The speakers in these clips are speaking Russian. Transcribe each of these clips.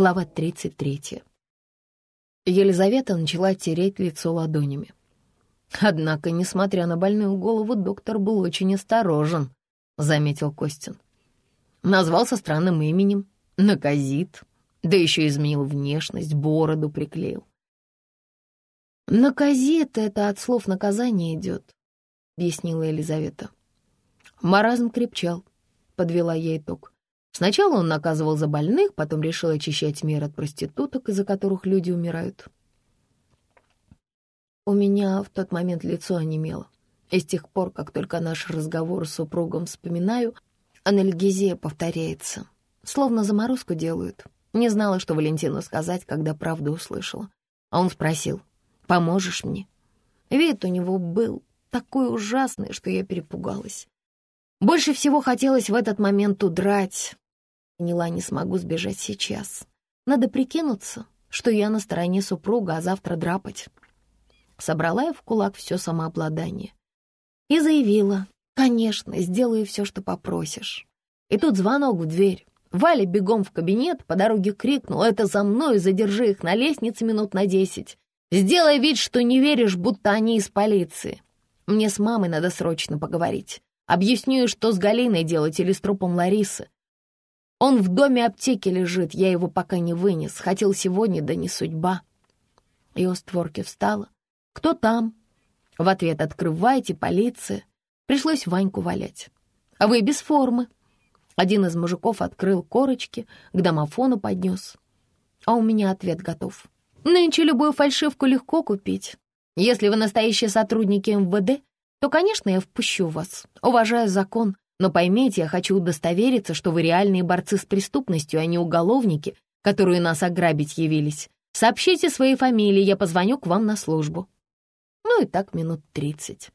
Глава 33. Елизавета начала тереть лицо ладонями. Однако, несмотря на больную голову, доктор был очень осторожен, заметил Костин. Назвался странным именем, наказит, да еще изменил внешность, бороду приклеил. «Наказит — это от слов наказания идет», — объяснила Елизавета. Маразм крепчал, подвела я итог. Сначала он наказывал за больных, потом решил очищать мир от проституток, из-за которых люди умирают. У меня в тот момент лицо онемело. И с тех пор, как только наш разговор с супругом вспоминаю, анальгезия повторяется. Словно заморозку делают. Не знала, что Валентину сказать, когда правду услышала. А он спросил, «Поможешь мне?» Вид у него был такой ужасный, что я перепугалась. Больше всего хотелось в этот момент удрать. Поняла, не смогу сбежать сейчас. Надо прикинуться, что я на стороне супруга, а завтра драпать. Собрала я в кулак все самообладание. И заявила, конечно, сделаю все, что попросишь. И тут звонок в дверь. Валя бегом в кабинет, по дороге крикнул, «Это за мной, задержи их на лестнице минут на десять. Сделай вид, что не веришь, будто они из полиции. Мне с мамой надо срочно поговорить. Объясню, что с Галиной делать или с трупом Ларисы. Он в доме аптеки лежит, я его пока не вынес. Хотел сегодня, да не судьба». Ее створки встала, «Кто там?» В ответ «Открывайте, полиция». Пришлось Ваньку валять. «А вы без формы». Один из мужиков открыл корочки, к домофону поднес. А у меня ответ готов. Нынче любую фальшивку легко купить. Если вы настоящие сотрудники МВД, то, конечно, я впущу вас. Уважаю закон, но поймите, я хочу удостовериться, что вы реальные борцы с преступностью, а не уголовники, которые нас ограбить явились. Сообщите свои фамилии, я позвоню к вам на службу. Ну и так минут тридцать.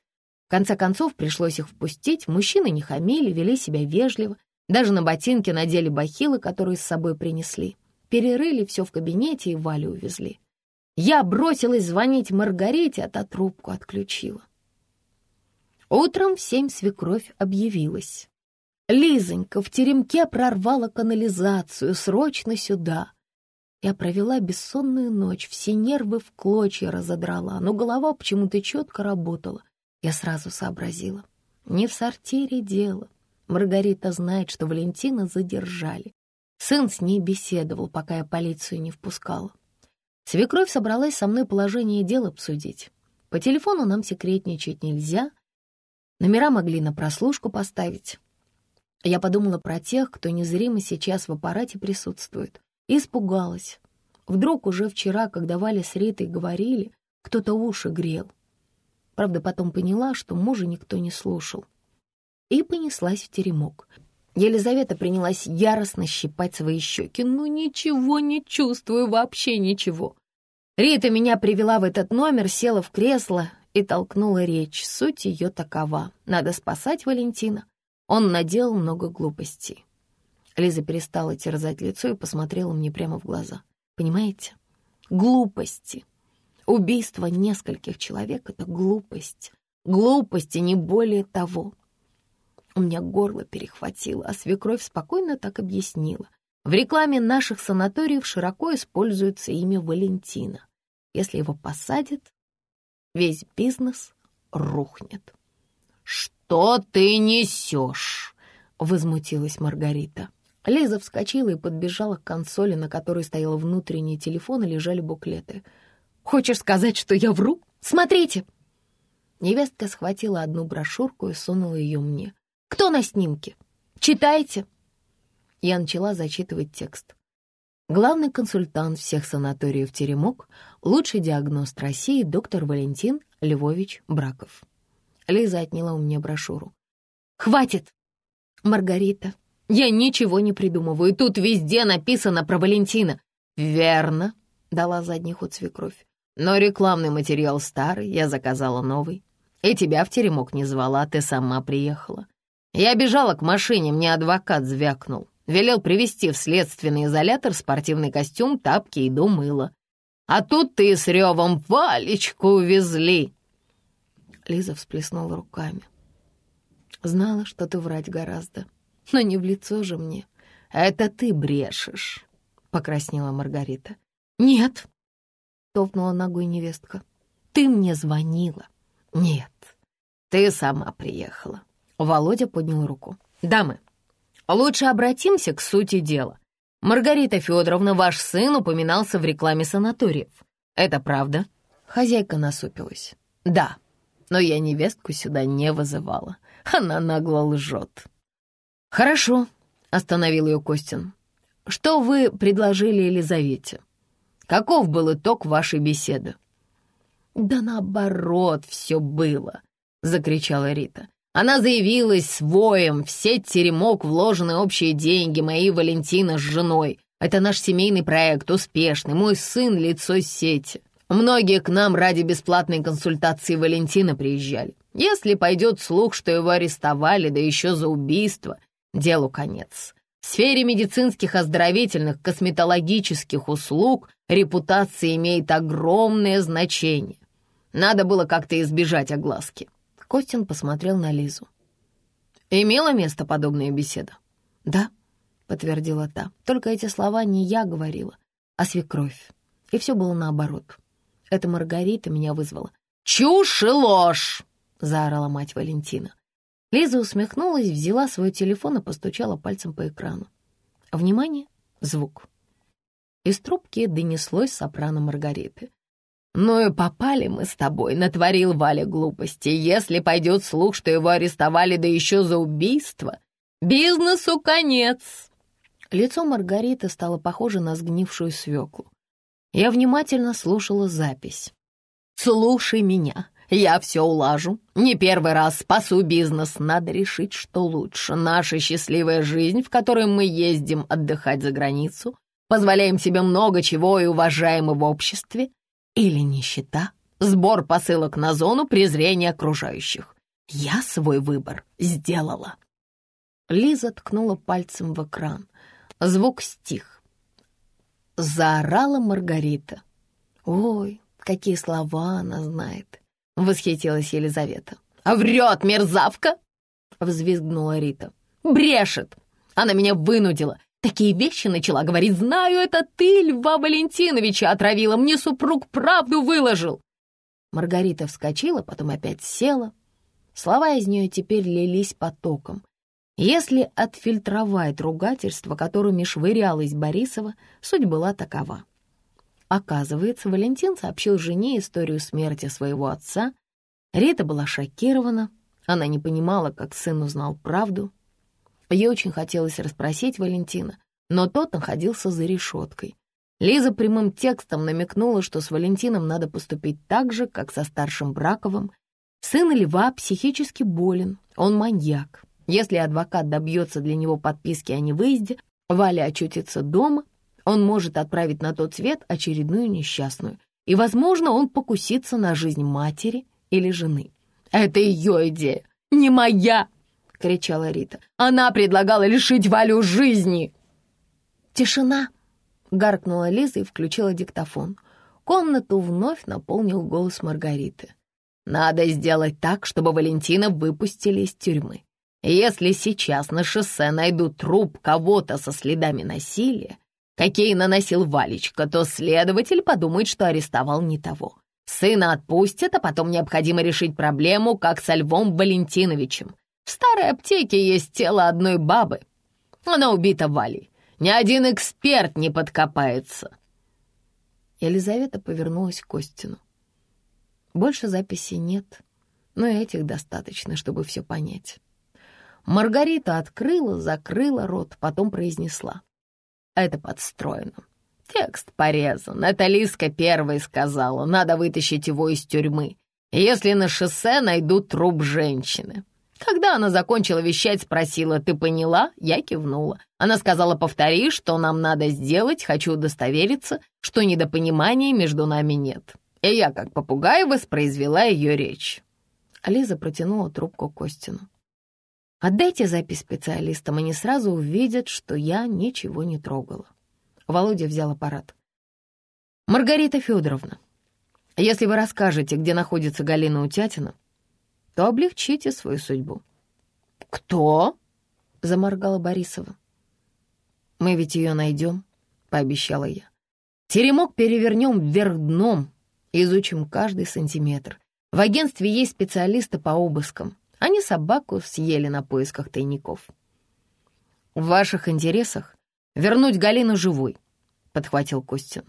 В конце концов пришлось их впустить, мужчины не хамили, вели себя вежливо, даже на ботинки надели бахилы, которые с собой принесли. Перерыли все в кабинете и Валю увезли. Я бросилась звонить Маргарите, а та трубку отключила. Утром в семь свекровь объявилась. «Лизонька, в теремке прорвала канализацию, срочно сюда!» Я провела бессонную ночь, все нервы в клочья разодрала, но голова почему-то четко работала. Я сразу сообразила. Не в сортире дело. Маргарита знает, что Валентина задержали. Сын с ней беседовал, пока я полицию не впускала. Свекровь собралась со мной положение дел обсудить. По телефону нам секретничать нельзя. Номера могли на прослушку поставить. Я подумала про тех, кто незримо сейчас в аппарате присутствует. Испугалась. Вдруг уже вчера, когда Валя с Ритой говорили, кто-то уши грел. Правда, потом поняла, что мужа никто не слушал. И понеслась в теремок. Елизавета принялась яростно щипать свои щеки. «Ну ничего не чувствую, вообще ничего». Рита меня привела в этот номер, села в кресло и толкнула речь. Суть ее такова. Надо спасать Валентина. Он наделал много глупостей. Лиза перестала терзать лицо и посмотрела мне прямо в глаза. Понимаете? Глупости. Убийство нескольких человек — это глупость. Глупости, не более того. У меня горло перехватило, а свекровь спокойно так объяснила. В рекламе наших санаториев широко используется имя Валентина. Если его посадят, весь бизнес рухнет. «Что ты несешь?» — возмутилась Маргарита. Лиза вскочила и подбежала к консоли, на которой стоял внутренний телефон и лежали буклеты. «Хочешь сказать, что я вру? Смотрите!» Невестка схватила одну брошюрку и сунула ее мне. «Кто на снимке? Читайте!» Я начала зачитывать текст. Главный консультант всех санаториев «Теремок», лучший диагност России доктор Валентин Львович Браков. Лиза отняла у меня брошюру. «Хватит! Маргарита, я ничего не придумываю, тут везде написано про Валентина». «Верно», — дала задний ход свекровь. «Но рекламный материал старый, я заказала новый. И тебя в теремок не звала, а ты сама приехала. Я бежала к машине, мне адвокат звякнул. Велел привезти в следственный изолятор спортивный костюм, тапки и до мыла. А тут ты с ревом Валечку увезли!» Лиза всплеснула руками. «Знала, что ты врать гораздо но не в лицо же мне. Это ты брешешь. покраснела Маргарита. «Нет», — топнула ногой невестка. «Ты мне звонила». «Нет, ты сама приехала». Володя поднял руку. «Дамы, лучше обратимся к сути дела. Маргарита Федоровна, ваш сын упоминался в рекламе санаториев. Это правда?» Хозяйка насупилась. «Да, но я невестку сюда не вызывала. Она нагло лжет». «Хорошо», — остановил ее Костин. «Что вы предложили Елизавете? Каков был итог вашей беседы?» «Да наоборот все было», — закричала Рита. Она заявилась с воем, в теремок вложены общие деньги, мои Валентина с женой. Это наш семейный проект, успешный, мой сын — лицо сети. Многие к нам ради бесплатной консультации Валентина приезжали. Если пойдет слух, что его арестовали, да еще за убийство, делу конец. В сфере медицинских оздоровительных косметологических услуг репутация имеет огромное значение. Надо было как-то избежать огласки. Костин посмотрел на Лизу. «Имела место подобная беседа?» «Да», — подтвердила та. «Только эти слова не я говорила, а свекровь. И все было наоборот. Это Маргарита меня вызвала». «Чушь и ложь!» — заорала мать Валентина. Лиза усмехнулась, взяла свой телефон и постучала пальцем по экрану. «Внимание! Звук!» Из трубки донеслось сопрано Маргариты. «Ну и попали мы с тобой», — натворил Валя глупости. «Если пойдет слух, что его арестовали, да еще за убийство, бизнесу конец». Лицо Маргариты стало похоже на сгнившую свеклу. Я внимательно слушала запись. «Слушай меня, я все улажу. Не первый раз спасу бизнес. Надо решить, что лучше. Наша счастливая жизнь, в которой мы ездим отдыхать за границу, позволяем себе много чего и уважаем в обществе, или нищета, сбор посылок на зону презрения окружающих. Я свой выбор сделала. Лиза ткнула пальцем в экран. Звук стих. Заорала Маргарита. «Ой, какие слова она знает!» — восхитилась Елизавета. «А врет, мерзавка!» — взвизгнула Рита. «Брешет! Она меня вынудила. Такие вещи начала говорить. «Знаю, это ты, Льва Валентиновича, отравила. Мне супруг правду выложил». Маргарита вскочила, потом опять села. Слова из нее теперь лились потоком. Если отфильтровать ругательство, которыми швырялась Борисова, суть была такова. Оказывается, Валентин сообщил жене историю смерти своего отца. Рита была шокирована. Она не понимала, как сын узнал правду. Ей очень хотелось расспросить Валентина, но тот находился за решеткой. Лиза прямым текстом намекнула, что с Валентином надо поступить так же, как со старшим Браковым. Сын Льва психически болен, он маньяк. Если адвокат добьется для него подписки о невыезде, Валя очутится дома, он может отправить на тот свет очередную несчастную. И, возможно, он покусится на жизнь матери или жены. Это ее идея, не моя. — кричала Рита. «Она предлагала лишить Валю жизни!» «Тишина!» — гаркнула Лиза и включила диктофон. Комнату вновь наполнил голос Маргариты. «Надо сделать так, чтобы Валентина выпустили из тюрьмы. Если сейчас на шоссе найдут труп кого-то со следами насилия, какие наносил Валечка, то следователь подумает, что арестовал не того. Сына отпустят, а потом необходимо решить проблему, как со Львом Валентиновичем. В старой аптеке есть тело одной бабы. Она убита Валей. Ни один эксперт не подкопается. Елизавета повернулась к Костину. Больше записей нет, но этих достаточно, чтобы все понять. Маргарита открыла, закрыла рот, потом произнесла. Это подстроено. Текст порезан. Это Лиска первой сказала. Надо вытащить его из тюрьмы. Если на шоссе найдут труп женщины. Когда она закончила вещать, спросила, «Ты поняла?» Я кивнула. Она сказала, «Повтори, что нам надо сделать, хочу удостовериться, что недопонимания между нами нет». И я, как попугай, воспроизвела ее речь. Лиза протянула трубку Костину. «Отдайте запись специалистам, они сразу увидят, что я ничего не трогала». Володя взял аппарат. «Маргарита Федоровна, если вы расскажете, где находится Галина Утятина, то облегчите свою судьбу». «Кто?» — заморгала Борисова. «Мы ведь ее найдем», — пообещала я. «Теремок перевернем вверх дном, изучим каждый сантиметр. В агентстве есть специалисты по обыскам. Они собаку съели на поисках тайников». «В ваших интересах вернуть Галину живой», — подхватил Костин.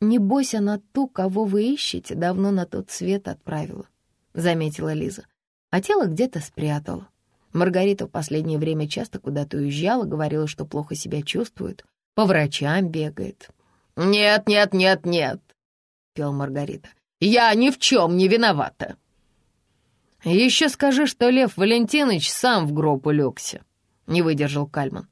«Небось, она ту, кого вы ищете, давно на тот свет отправила», — заметила Лиза. «А тело где-то спрятала. Маргарита в последнее время часто куда-то уезжала, говорила, что плохо себя чувствует, по врачам бегает». «Нет, нет, нет, нет», — пел Маргарита. «Я ни в чем не виновата». «Еще скажи, что Лев Валентинович сам в гроб улегся», — не выдержал Кальман.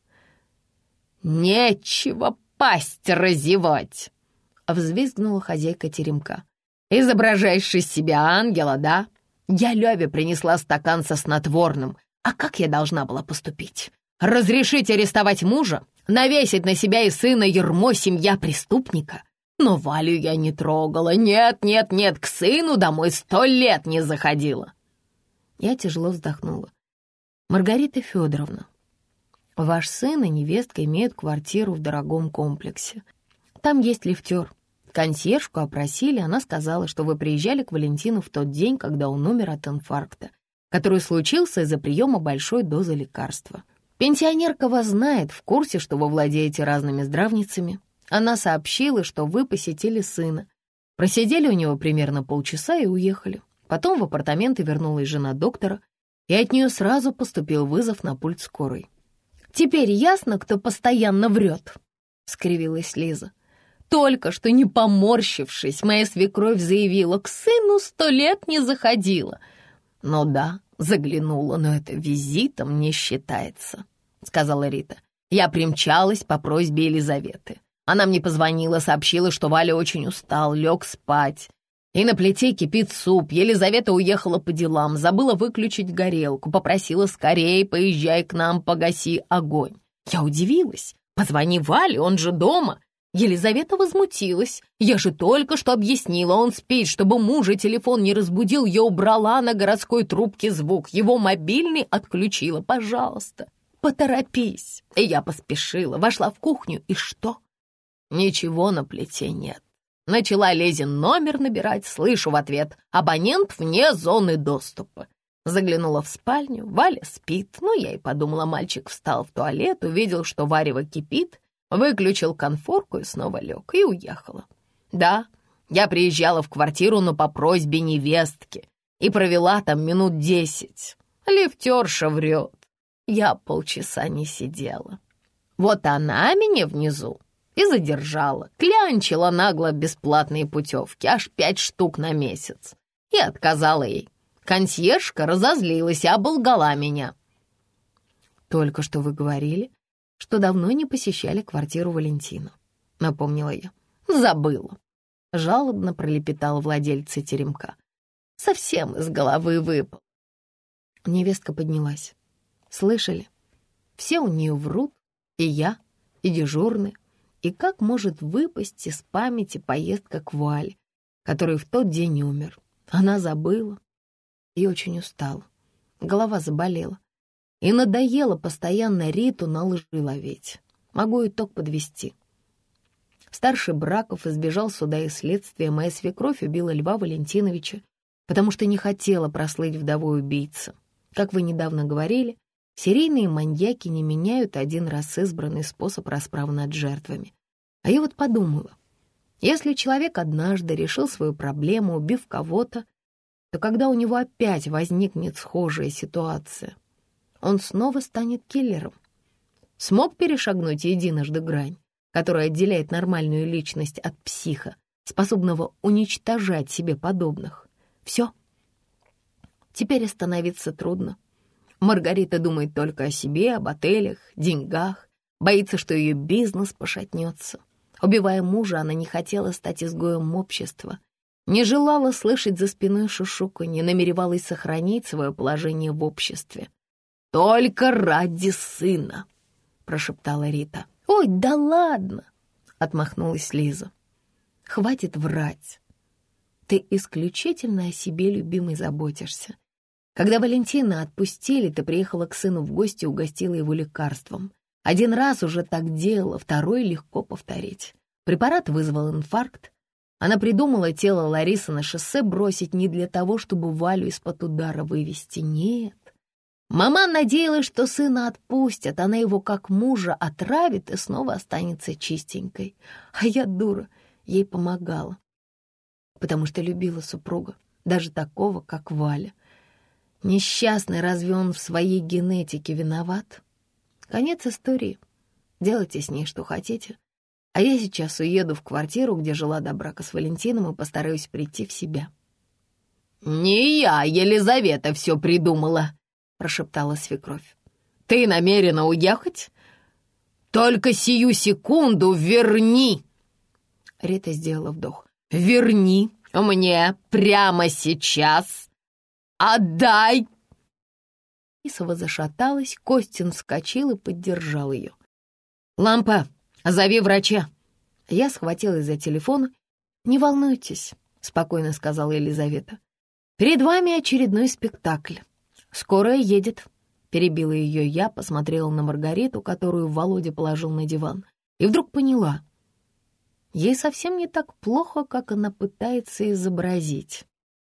«Нечего пасть разевать!» — взвизгнула хозяйка теремка. «Изображаешь из себя ангела, да? Я Леве принесла стакан со снотворным. А как я должна была поступить? Разрешить арестовать мужа? Навесить на себя и сына ермо семья преступника? Но Валю я не трогала. Нет, нет, нет, к сыну домой сто лет не заходила». Я тяжело вздохнула. «Маргарита Федоровна, ваш сын и невестка имеют квартиру в дорогом комплексе. Там есть лифтер. Консьержку опросили, она сказала, что вы приезжали к Валентину в тот день, когда он умер от инфаркта, который случился из-за приема большой дозы лекарства. Пенсионерка вас знает, в курсе, что вы владеете разными здравницами. Она сообщила, что вы посетили сына. Просидели у него примерно полчаса и уехали. Потом в апартаменты вернулась жена доктора, и от нее сразу поступил вызов на пульт скорой. «Теперь ясно, кто постоянно врет», — скривилась Лиза. Только что не поморщившись, моя свекровь заявила, к сыну сто лет не заходила. «Ну да, заглянула, но это визитом не считается», — сказала Рита. «Я примчалась по просьбе Елизаветы. Она мне позвонила, сообщила, что Валя очень устал, лег спать. И на плите кипит суп. Елизавета уехала по делам, забыла выключить горелку, попросила скорее поезжай к нам, погаси огонь. Я удивилась. Позвони Вале, он же дома. Елизавета возмутилась. «Я же только что объяснила, он спит, чтобы мужа телефон не разбудил, я убрала на городской трубке звук, его мобильный отключила, пожалуйста, поторопись». И я поспешила, вошла в кухню, и что? Ничего на плите нет. Начала Лезин номер набирать, слышу в ответ «Абонент вне зоны доступа». Заглянула в спальню, Валя спит. Ну, я и подумала, мальчик встал в туалет, увидел, что варево кипит, Выключил конфорку и снова лег, и уехала. Да, я приезжала в квартиру, но по просьбе невестки, и провела там минут десять. Лифтерша врет. Я полчаса не сидела. Вот она меня внизу и задержала. Клянчила нагло бесплатные путевки, аж пять штук на месяц. И отказала ей. Консьержка разозлилась и оболгала меня. «Только что вы говорили, что давно не посещали квартиру Валентина. Напомнила я. Забыла. Жалобно пролепетал владельца теремка. Совсем из головы выпал. Невестка поднялась. Слышали? Все у нее врут, и я, и дежурный. И как может выпасть из памяти поездка к Вале, который в тот день умер? Она забыла и очень устала. Голова заболела. И надоело постоянно Риту на лжи ловить. Могу итог подвести. Старший Браков избежал суда и следствия. Моя свекровь убила Льва Валентиновича, потому что не хотела прослыть вдовой убийца. Как вы недавно говорили, серийные маньяки не меняют один раз избранный способ расправы над жертвами. А я вот подумала, если человек однажды решил свою проблему, убив кого-то, то когда у него опять возникнет схожая ситуация — он снова станет киллером. Смог перешагнуть единожды грань, которая отделяет нормальную личность от психа, способного уничтожать себе подобных. Все. Теперь остановиться трудно. Маргарита думает только о себе, об отелях, деньгах, боится, что ее бизнес пошатнется. Убивая мужа, она не хотела стать изгоем общества, не желала слышать за спиной шушуканье, намеревалась сохранить свое положение в обществе. «Только ради сына!» — прошептала Рита. «Ой, да ладно!» — отмахнулась Лиза. «Хватит врать. Ты исключительно о себе, любимый, заботишься. Когда Валентина отпустили, ты приехала к сыну в гости и угостила его лекарством. Один раз уже так делала, второй легко повторить. Препарат вызвал инфаркт. Она придумала тело Ларисы на шоссе бросить не для того, чтобы Валю из-под удара вывести. Нет. Мама надеялась, что сына отпустят, она его как мужа отравит и снова останется чистенькой. А я, дура, ей помогала, потому что любила супруга, даже такого, как Валя. Несчастный, разве он в своей генетике виноват? Конец истории. Делайте с ней что хотите. А я сейчас уеду в квартиру, где жила до брака с Валентином, и постараюсь прийти в себя. «Не я, Елизавета, все придумала», — прошептала свекровь. «Ты намерена уехать? Только сию секунду верни!» Рита сделала вдох. «Верни мне прямо сейчас! Отдай!» Исова зашаталась, Костин вскочил и поддержал ее. «Лампа, зови врача!» Я схватилась за телефон. «Не волнуйтесь», — спокойно сказала Елизавета. «Перед вами очередной спектакль. Скорая едет», — перебила ее я, посмотрела на Маргариту, которую Володя положил на диван, и вдруг поняла. Ей совсем не так плохо, как она пытается изобразить.